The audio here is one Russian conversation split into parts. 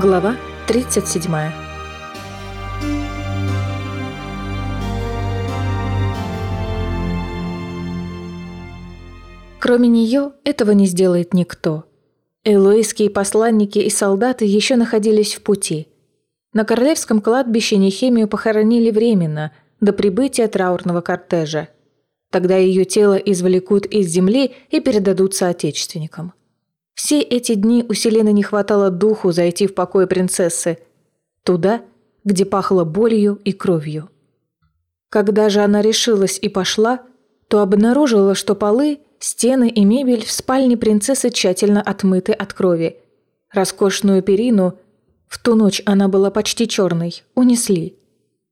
Глава 37 Кроме нее этого не сделает никто. Элуэйские посланники и солдаты еще находились в пути. На королевском кладбище Нехемию похоронили временно, до прибытия траурного кортежа. Тогда ее тело извлекут из земли и передадут соотечественникам. Все эти дни у Селены не хватало духу зайти в покой принцессы, туда, где пахло болью и кровью. Когда же она решилась и пошла, то обнаружила, что полы, стены и мебель в спальне принцессы тщательно отмыты от крови. Роскошную перину, в ту ночь она была почти черной, унесли.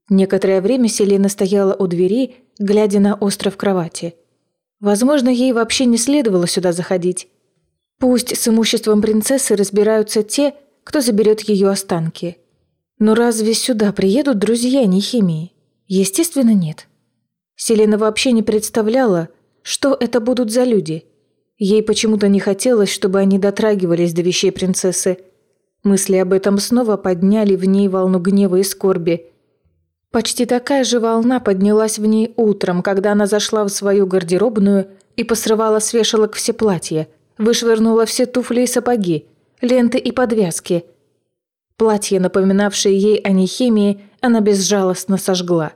Некоторое время Селена стояла у двери, глядя на остров кровати. Возможно, ей вообще не следовало сюда заходить. Пусть с имуществом принцессы разбираются те, кто заберет ее останки. Но разве сюда приедут друзья Нехимии? Естественно, нет. Селена вообще не представляла, что это будут за люди. Ей почему-то не хотелось, чтобы они дотрагивались до вещей принцессы. Мысли об этом снова подняли в ней волну гнева и скорби. Почти такая же волна поднялась в ней утром, когда она зашла в свою гардеробную и посрывала с вешалок все платья – вышвырнула все туфли и сапоги, ленты и подвязки. Платье, напоминавшее ей о нехимии, она безжалостно сожгла.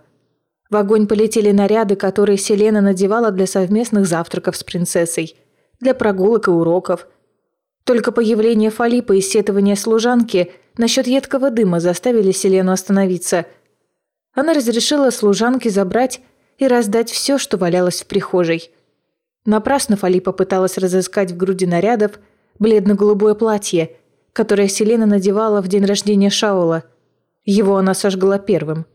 В огонь полетели наряды, которые Селена надевала для совместных завтраков с принцессой, для прогулок и уроков. Только появление Фалипа и сетования служанки насчет едкого дыма заставили Селену остановиться. Она разрешила служанке забрать и раздать все, что валялось в прихожей – Напрасно Фалипа пыталась разыскать в груди нарядов бледно-голубое платье, которое Селена надевала в день рождения Шаула. Его она сожгла первым.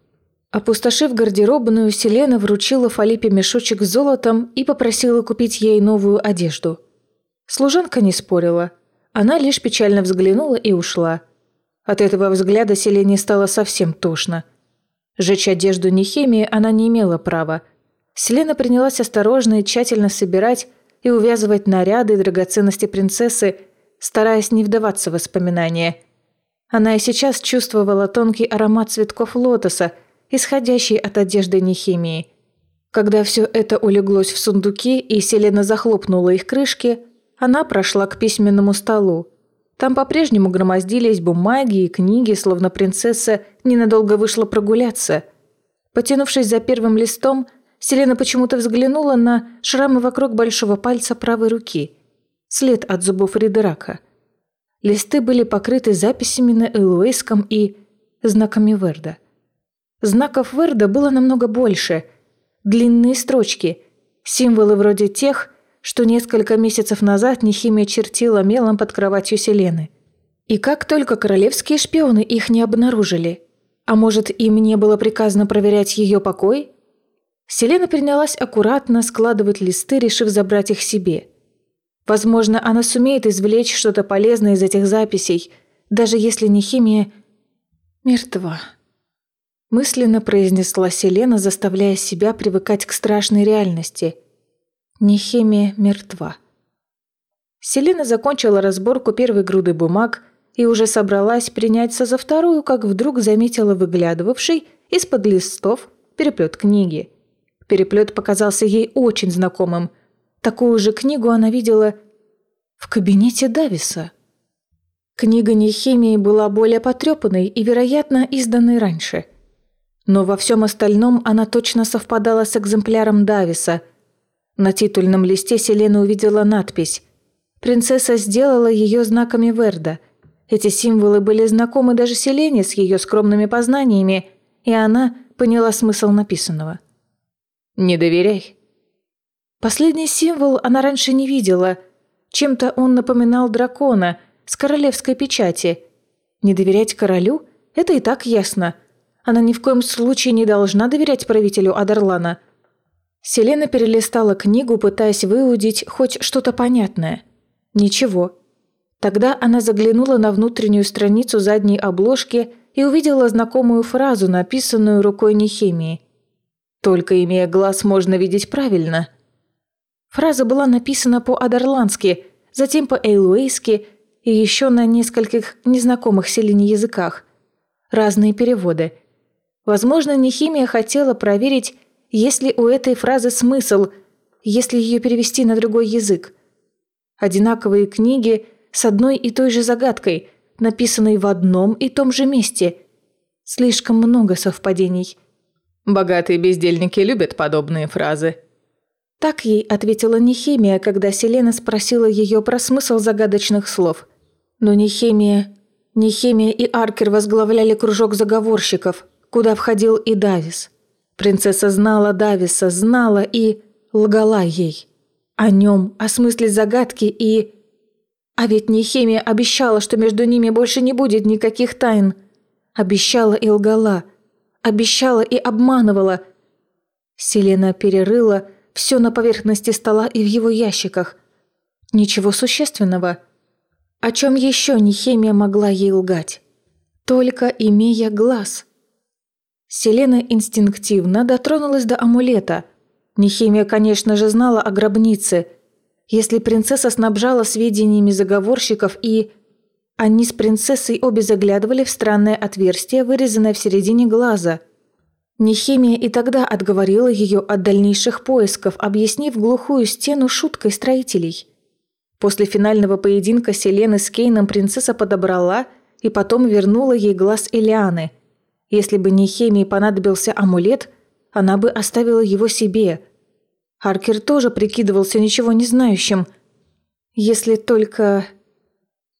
Опустошив гардеробную, Селена вручила Фалипе мешочек с золотом и попросила купить ей новую одежду. Служанка не спорила. Она лишь печально взглянула и ушла. От этого взгляда Селене стало совсем тошно. Жечь одежду Нехемии она не имела права – Селена принялась осторожно и тщательно собирать и увязывать наряды и драгоценности принцессы, стараясь не вдаваться в воспоминания. Она и сейчас чувствовала тонкий аромат цветков лотоса, исходящий от одежды Нехимии. Когда все это улеглось в сундуки и Селена захлопнула их крышки, она прошла к письменному столу. Там по-прежнему громоздились бумаги и книги, словно принцесса ненадолго вышла прогуляться. Потянувшись за первым листом, Селена почему-то взглянула на шрамы вокруг большого пальца правой руки. След от зубов Ридерака. Листы были покрыты записями на элуэйском и знаками Верда. Знаков Верда было намного больше. Длинные строчки, символы вроде тех, что несколько месяцев назад Нехимия чертила мелом под кроватью Селены. И как только королевские шпионы их не обнаружили, а может, им не было приказано проверять ее покой – Селена принялась аккуратно складывать листы, решив забрать их себе. Возможно, она сумеет извлечь что-то полезное из этих записей, даже если не химия мертва. Мысленно произнесла Селена, заставляя себя привыкать к страшной реальности. Нехемия мертва. Селена закончила разборку первой груды бумаг и уже собралась приняться за вторую, как вдруг заметила выглядывавший из-под листов переплет книги – Переплет показался ей очень знакомым. Такую же книгу она видела в кабинете Дависа. Книга Нехемии была более потрепанной и, вероятно, изданной раньше. Но во всем остальном она точно совпадала с экземпляром Дависа. На титульном листе Селена увидела надпись «Принцесса сделала ее знаками Верда». Эти символы были знакомы даже Селене с ее скромными познаниями, и она поняла смысл написанного – не доверяй. Последний символ она раньше не видела. Чем-то он напоминал дракона с королевской печати. Не доверять королю – это и так ясно. Она ни в коем случае не должна доверять правителю Адерлана. Селена перелистала книгу, пытаясь выудить хоть что-то понятное. Ничего. Тогда она заглянула на внутреннюю страницу задней обложки и увидела знакомую фразу, написанную рукой Нехемии – только имея глаз можно видеть правильно. Фраза была написана по-адерландски, затем по-эйлуэйски и еще на нескольких незнакомых Селине языках. Разные переводы. Возможно, Нехимия хотела проверить, есть ли у этой фразы смысл, если ее перевести на другой язык. Одинаковые книги с одной и той же загадкой, написанной в одном и том же месте. Слишком много совпадений. Богатые бездельники любят подобные фразы. Так ей ответила Нехемия, когда Селена спросила ее про смысл загадочных слов. Но Нехемия... Нехемия и Аркер возглавляли кружок заговорщиков, куда входил и Давис. Принцесса знала Дависа, знала и лгала ей. О нем, о смысле загадки и... А ведь Нехемия обещала, что между ними больше не будет никаких тайн. Обещала и лгала. Обещала и обманывала. Селена перерыла все на поверхности стола и в его ящиках. Ничего существенного. О чем еще Нехемия могла ей лгать? Только имея глаз. Селена инстинктивно дотронулась до амулета. Нехемия, конечно же, знала о гробнице. Если принцесса снабжала сведениями заговорщиков и... Они с принцессой обе заглядывали в странное отверстие, вырезанное в середине глаза. Нехемия и тогда отговорила ее от дальнейших поисков, объяснив глухую стену шуткой строителей. После финального поединка Селены с Кейном принцесса подобрала и потом вернула ей глаз Элианы. Если бы Нехемии понадобился амулет, она бы оставила его себе. Аркер тоже прикидывался ничего не знающим. Если только...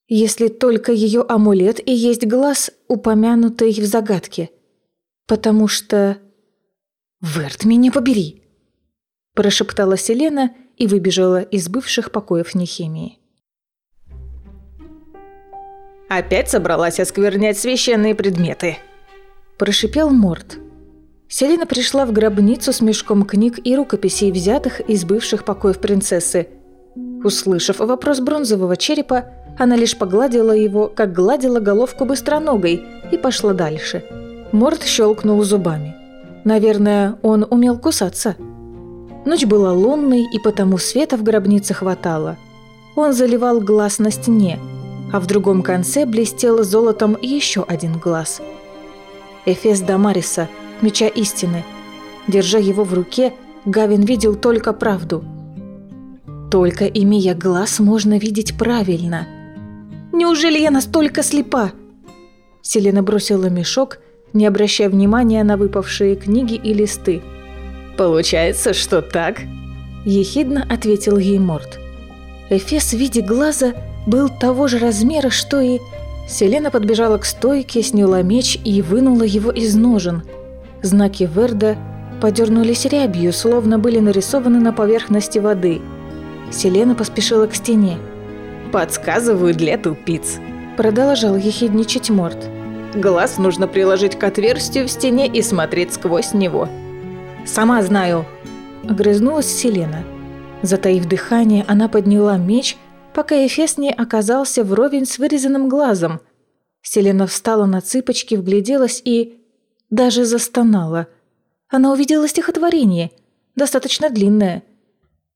Если только ее амулет и есть глаз, упомянутый в загадке – потому что... «Верт, меня побери!» прошептала Селена и выбежала из бывших покоев Нехемии. «Опять собралась осквернять священные предметы!» Прошипел Морд. Селена пришла в гробницу с мешком книг и рукописей, взятых из бывших покоев принцессы. Услышав вопрос бронзового черепа, она лишь погладила его, как гладила головку быстроногой, и пошла дальше – Морд щелкнул зубами. Наверное, он умел кусаться. Ночь была лунной, и потому света в гробнице хватало. Он заливал глаз на стене, а в другом конце блестел золотом еще один глаз. Эфес Дамариса, меча истины. Держа его в руке, Гавин видел только правду. Только имея глаз, можно видеть правильно. «Неужели я настолько слепа?» Селена бросила мешок не обращая внимания на выпавшие книги и листы. «Получается, что так?» – ехидно ответил ей Морд. Эфес в виде глаза был того же размера, что и... Селена подбежала к стойке, сняла меч и вынула его из ножен. Знаки Верда подернулись рябью, словно были нарисованы на поверхности воды. Селена поспешила к стене. «Подсказываю для тупиц», – продолжал ехидничать Морд. Глаз нужно приложить к отверстию в стене и смотреть сквозь него. «Сама знаю», – огрызнулась Селена. Затаив дыхание, она подняла меч, пока Эфес не оказался вровень с вырезанным глазом. Селена встала на цыпочки, вгляделась и... даже застонала. Она увидела стихотворение, достаточно длинное.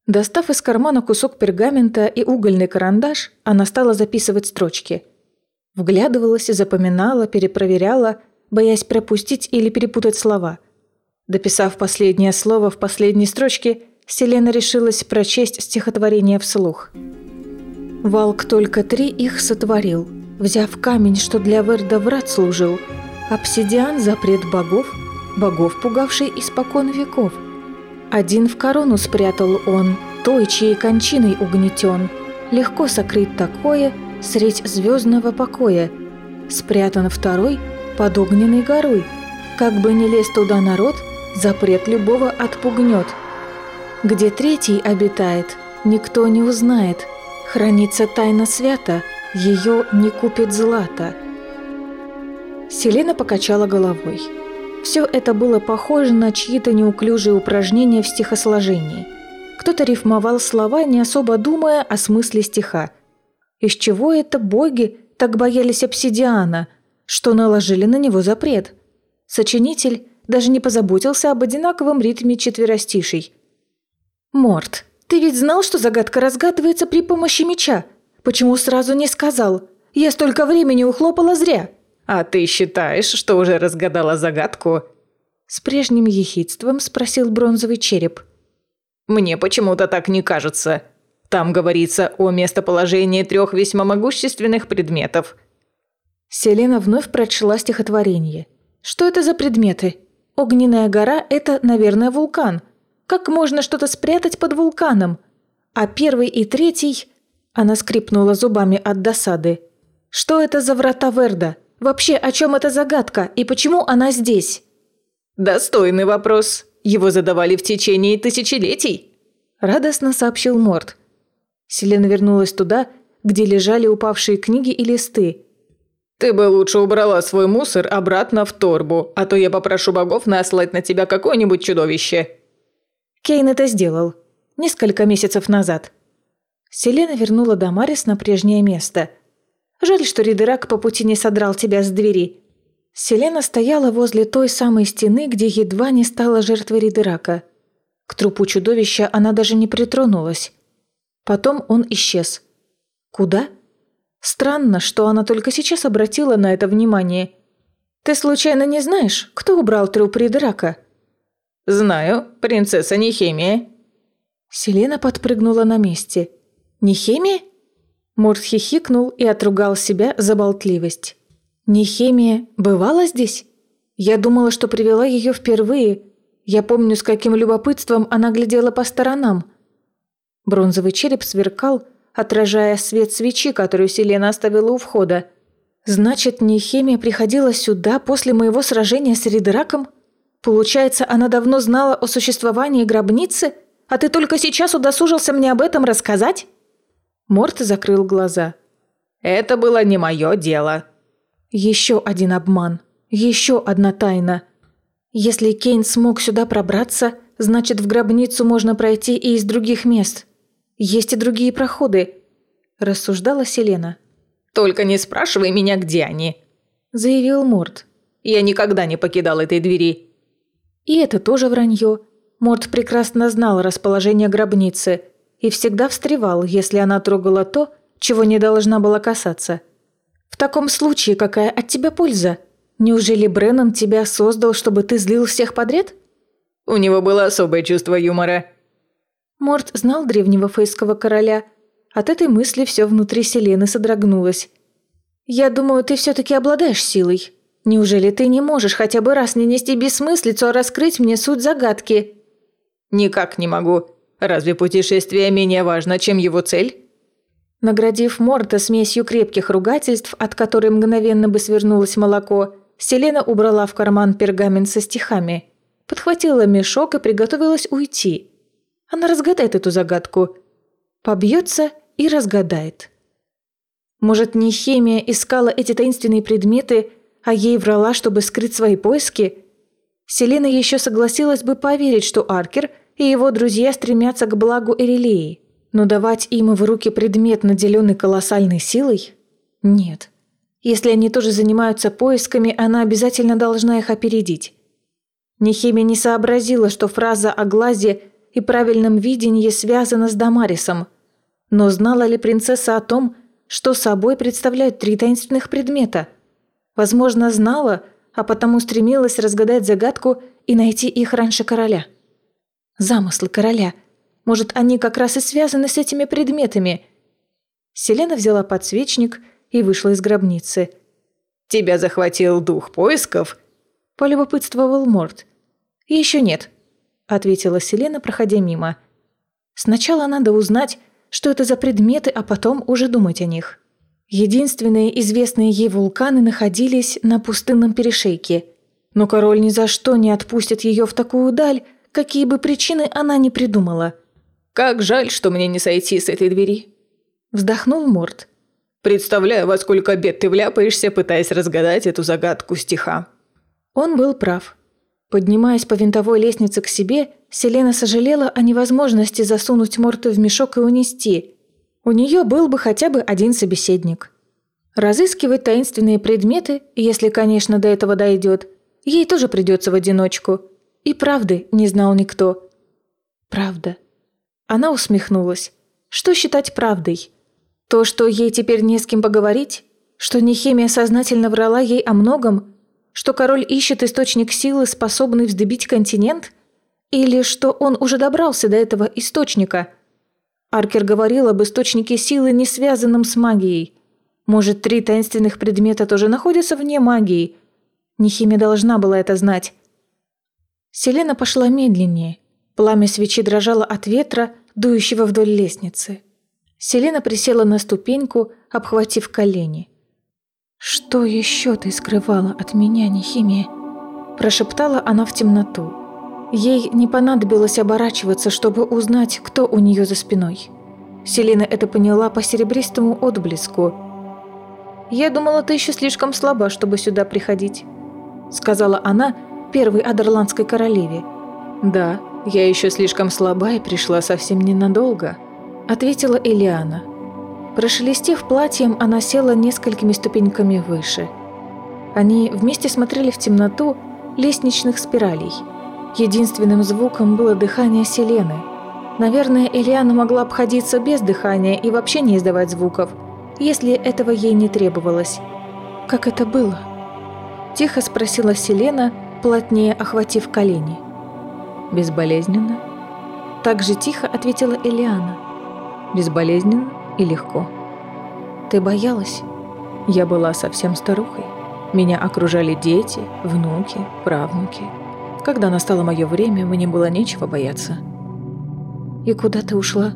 Достав из кармана кусок пергамента и угольный карандаш, она стала записывать строчки – Вглядывалась запоминала, перепроверяла, боясь пропустить или перепутать слова. Дописав последнее слово в последней строчке, Селена решилась прочесть стихотворение вслух. «Валк только три их сотворил, взяв камень, что для Верда врат служил, обсидиан – запрет богов, богов, пугавший испокон веков. Один в корону спрятал он, той, чьей кончиной угнетен. Легко сокрыть такое – средь звездного покоя. Спрятан второй под огненной горой. Как бы ни лез туда народ, запрет любого отпугнет. Где третий обитает, никто не узнает. Хранится тайна свята, ее не купит злато. Селена покачала головой. Все это было похоже на чьи-то неуклюжие упражнения в стихосложении. Кто-то рифмовал слова, не особо думая о смысле стиха – из чего это боги так боялись обсидиана, что наложили на него запрет? Сочинитель даже не позаботился об одинаковом ритме четверостишей. «Морт, ты ведь знал, что загадка разгадывается при помощи меча? Почему сразу не сказал? Я столько времени ухлопала зря!» «А ты считаешь, что уже разгадала загадку?» С прежним ехидством спросил бронзовый череп. «Мне почему-то так не кажется. Там говорится о местоположении трех весьма могущественных предметов». Селена вновь прочла стихотворение. «Что это за предметы? Огненная гора – это, наверное, вулкан. Как можно что-то спрятать под вулканом? А первый и третий...» Она скрипнула зубами от досады. «Что это за врата Верда? Вообще, о чем эта загадка и почему она здесь?» «Достойный вопрос. Его задавали в течение тысячелетий», – радостно сообщил Морд. Селена вернулась туда, где лежали упавшие книги и листы. «Ты бы лучше убрала свой мусор обратно в торбу, а то я попрошу богов наслать на тебя какое-нибудь чудовище». Кейн это сделал. Несколько месяцев назад. Селена вернула Дамарис на прежнее место. Жаль, что Ридерак по пути не содрал тебя с двери. Селена стояла возле той самой стены, где едва не стала жертвой Ридерака. К трупу чудовища она даже не притронулась. Потом он исчез. Куда? Странно, что она только сейчас обратила на это внимание. «Ты случайно не знаешь, кто убрал труп Ридерака?» «Знаю, принцесса Нехемия». Селена подпрыгнула на месте. «Нехемия?» Морд хихикнул и отругал себя за болтливость. Нехемия бывала здесь? Я думала, что привела ее впервые. Я помню, с каким любопытством она глядела по сторонам. Бронзовый череп сверкал, отражая свет свечи, которую Селена оставила у входа. «Значит, Нехемия приходила сюда после моего сражения с Ридераком? Получается, она давно знала о существовании гробницы, а ты только сейчас удосужился мне об этом рассказать?» Морт закрыл глаза. «Это было не мое дело», еще один обман. Еще одна тайна. Если Кейн смог сюда пробраться, значит, в гробницу можно пройти и из других мест. Есть и другие проходы, рассуждала Селена. Только не спрашивай меня, где они, заявил Морт. Я никогда не покидал этой двери. И это тоже вранье. Морт прекрасно знал расположение гробницы и всегда встревал, если она трогала то, чего не должна была касаться – в таком случае какая от тебя польза? Неужели Бреннан тебя создал, чтобы ты злил всех подряд? У него было особое чувство юмора. Морт знал древнего фейского короля. От этой мысли все внутри Селены содрогнулось. «Я думаю, ты все-таки обладаешь силой. Неужели ты не можешь хотя бы раз не нести бессмыслицу, а раскрыть мне суть загадки?» «Никак не могу. Разве путешествие менее важно, чем его цель?» Наградив Морта смесью крепких ругательств, от которой мгновенно бы свернулось молоко, Селена убрала в карман пергамент со стихами, подхватила мешок и приготовилась уйти. Она разгадает эту загадку. Побьется и разгадает. Может, не химия искала эти таинственные предметы, а ей врала, чтобы скрыть свои поиски? Селена еще согласилась бы поверить, что Аркер и его друзья стремятся к благу Эрелии. Но давать им в руки предмет, наделенный колоссальной силой? Нет. Если они тоже занимаются поисками, она обязательно должна их опередить. Нехемия не сообразила, что фраза о глазе и правильном видении связана с Дамарисом. Но знала ли принцесса о том, что собой представляют три таинственных предмета? Возможно, знала, а потому стремилась разгадать загадку и найти их раньше короля. Замыслы короля – может, они как раз и связаны с этими предметами?» Селена взяла подсвечник и вышла из гробницы. «Тебя захватил дух поисков?» – полюбопытствовал Морд. «Еще нет», – ответила Селена, проходя мимо. «Сначала надо узнать, что это за предметы, а потом уже думать о них». Единственные известные ей вулканы находились на пустынном перешейке. Но король ни за что не отпустит ее в такую даль, какие бы причины она ни придумала – как жаль, что мне не сойти с этой двери. Вздохнул Морд. Представляю, во сколько бед ты вляпаешься, пытаясь разгадать эту загадку стиха. Он был прав. Поднимаясь по винтовой лестнице к себе, Селена сожалела о невозможности засунуть Морта в мешок и унести. У нее был бы хотя бы один собеседник. Разыскивать таинственные предметы, если, конечно, до этого дойдет, ей тоже придется в одиночку. И правды не знал никто. Правда. Она усмехнулась. Что считать правдой? То, что ей теперь не с кем поговорить? Что Нехемия сознательно врала ей о многом? Что король ищет источник силы, способный вздыбить континент? Или что он уже добрался до этого источника? Аркер говорил об источнике силы, не связанном с магией. Может, три таинственных предмета тоже находятся вне магии? Нехимия должна была это знать. Селена пошла медленнее. Пламя свечи дрожало от ветра, дующего вдоль лестницы. Селена присела на ступеньку, обхватив колени. «Что еще ты скрывала от меня, Нехимия?» Прошептала она в темноту. Ей не понадобилось оборачиваться, чтобы узнать, кто у нее за спиной. Селена это поняла по серебристому отблеску. «Я думала, ты еще слишком слаба, чтобы сюда приходить», — сказала она первой Адерландской королеве. «Да, я еще слишком слаба и пришла совсем ненадолго», — ответила Элиана. Прошелестев платьем, она села несколькими ступеньками выше. Они вместе смотрели в темноту лестничных спиралей — Единственным звуком было дыхание Селены. Наверное, Элиана могла обходиться без дыхания и вообще не издавать звуков, если этого ей не требовалось. «Как это было?» Тихо спросила Селена, плотнее охватив колени. «Безболезненно?» Так же тихо ответила Элиана. «Безболезненно и легко». «Ты боялась?» Я была совсем старухой. Меня окружали дети, внуки, правнуки – когда настало мое время, мне было нечего бояться. «И куда ты ушла?»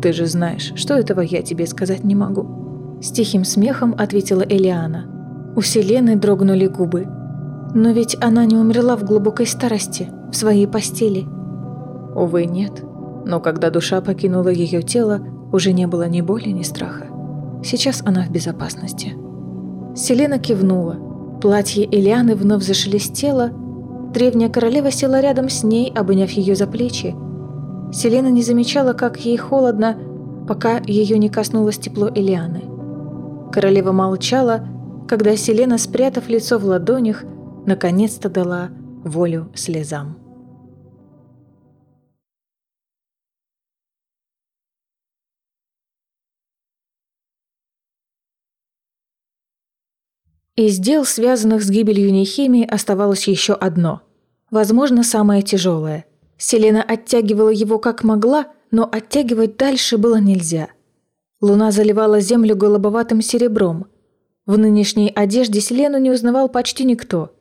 «Ты же знаешь, что этого я тебе сказать не могу». С тихим смехом ответила Элиана. У Селены дрогнули губы. Но ведь она не умерла в глубокой старости, в своей постели. Увы, нет. Но когда душа покинула ее тело, уже не было ни боли, ни страха. Сейчас она в безопасности. Селена кивнула. Платье Элианы вновь зашелестело, Древняя королева села рядом с ней, обняв ее за плечи. Селена не замечала, как ей холодно, пока ее не коснулось тепло Элианы. Королева молчала, когда Селена, спрятав лицо в ладонях, наконец-то дала волю слезам. Из дел, связанных с гибелью Нехимии, оставалось еще одно. Возможно, самое тяжелое. Селена оттягивала его как могла, но оттягивать дальше было нельзя. Луна заливала землю голубоватым серебром. В нынешней одежде Селену не узнавал почти никто.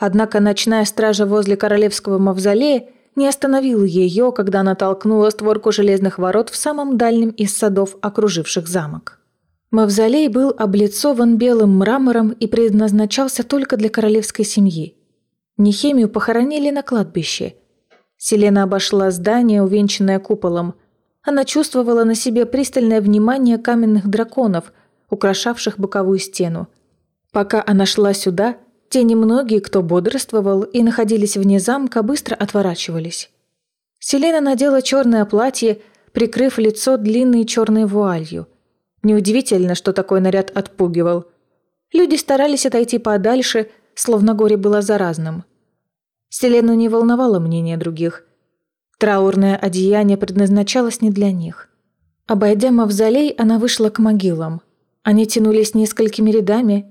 Однако ночная стража возле королевского мавзолея не остановила ее, когда она толкнула створку железных ворот в самом дальнем из садов, окруживших замок. Мавзолей был облицован белым мрамором и предназначался только для королевской семьи. Нехемию похоронили на кладбище. Селена обошла здание, увенчанное куполом. Она чувствовала на себе пристальное внимание каменных драконов, украшавших боковую стену. Пока она шла сюда, те немногие, кто бодрствовал и находились вне замка, быстро отворачивались. Селена надела черное платье, прикрыв лицо длинной черной вуалью – Неудивительно, что такой наряд отпугивал. Люди старались отойти подальше, словно горе было заразным. Селену не волновало мнение других. Траурное одеяние предназначалось не для них. Обойдя мавзолей, она вышла к могилам. Они тянулись несколькими рядами.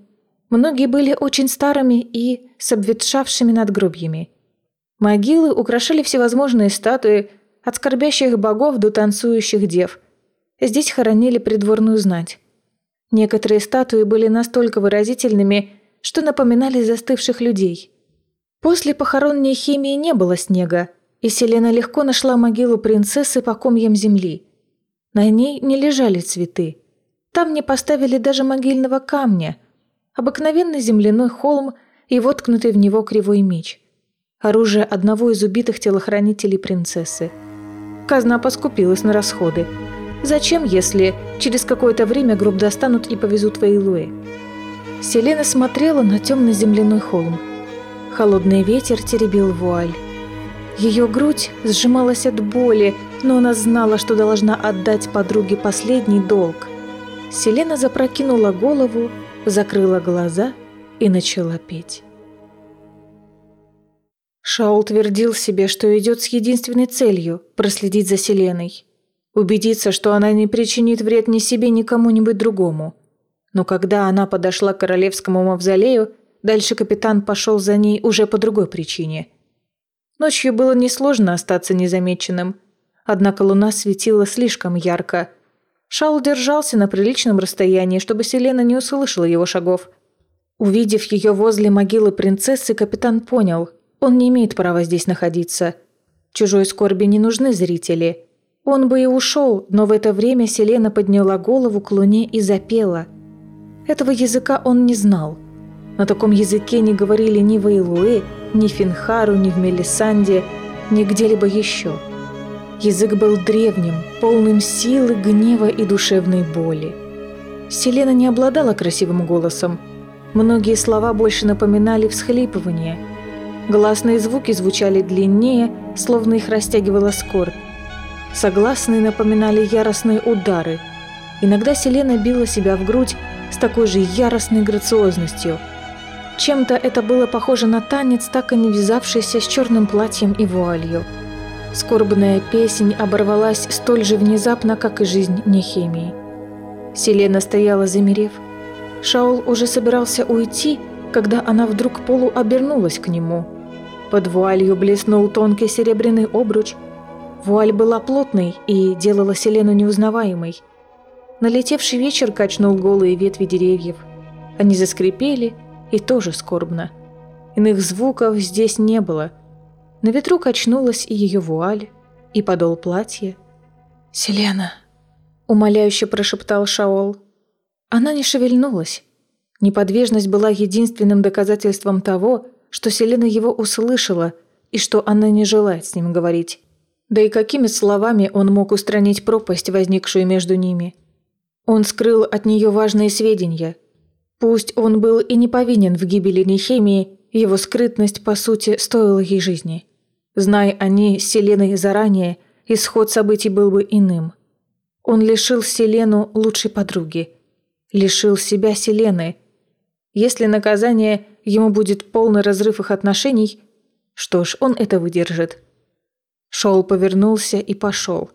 Многие были очень старыми и с обветшавшими надгробьями. Могилы украшали всевозможные статуи, от скорбящих богов до танцующих дев – Здесь хоронили придворную знать. Некоторые статуи были настолько выразительными, что напоминали застывших людей. После похоронной химии не было снега, и Селена легко нашла могилу принцессы по комьям земли. На ней не лежали цветы. Там не поставили даже могильного камня. Обыкновенный земляной холм и воткнутый в него кривой меч. Оружие одного из убитых телохранителей принцессы. Казна поскупилась на расходы – Зачем, если через какое-то время гроб достанут и повезут в Эйлуэ? Селена смотрела на темный земляной холм. Холодный ветер теребил вуаль. Ее грудь сжималась от боли, но она знала, что должна отдать подруге последний долг. Селена запрокинула голову, закрыла глаза и начала петь. Шаул твердил себе, что идет с единственной целью – проследить за Селеной. убедиться, что она не причинит вред ни себе, ни кому-нибудь другому. Но когда она подошла к королевскому мавзолею, дальше капитан пошел за ней уже по другой причине. Ночью было несложно остаться незамеченным, однако луна светила слишком ярко. Шаул держался на приличном расстоянии, чтобы Селена не услышала его шагов. Увидев ее возле могилы принцессы, капитан понял, он не имеет права здесь находиться. Чужой скорби не нужны зрители. Он бы и ушел, но в это время Селена подняла голову к луне и запела. Этого языка он не знал. На таком языке не говорили ни в Эйлуэ, ни в Финхару, ни в Мелисанде, ни где-либо еще. Язык был древним, полным силы, гнева и душевной боли. Селена не обладала красивым голосом. Многие слова больше напоминали всхлипывание – Гласные звуки звучали длиннее, словно их растягивала скорбь. Согласные напоминали яростные удары. Иногда Селена била себя в грудь с такой же яростной грациозностью. Чем-то это было похоже на танец, так и не вязавшийся с черным платьем и вуалью. Скорбная песнь оборвалась столь же внезапно, как и жизнь Нехемии. Селена стояла замерев. Шаул уже собирался уйти, когда она вдруг полуобернулась к нему – под вуалью блеснул тонкий серебряный обруч. Вуаль была плотной и делала Селену неузнаваемой. Налетевший вечер качнул голые ветви деревьев. Они заскрипели, и тоже скорбно. Иных звуков здесь не было. На ветру качнулась и ее вуаль, и подол платья. «Селена!» – умоляюще прошептал Шаол. Она не шевельнулась. Неподвижность была единственным доказательством того, что Селена его услышала и что она не желает с ним говорить. Да и какими словами он мог устранить пропасть, возникшую между ними? Он скрыл от нее важные сведения. Пусть он был и не повинен в гибели Нехемии, его скрытность, по сути, стоила ей жизни. Зная они с Селеной заранее, исход событий был бы иным. Он лишил Селену лучшей подруги. Лишил себя Селены. Если наказание ему будет полный разрыв их отношений, что ж, он это выдержит. Шоул повернулся и пошел.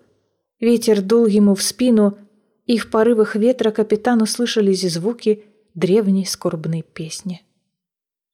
Ветер дул ему в спину, и в порывах ветра капитану слышались звуки древней скорбной песни.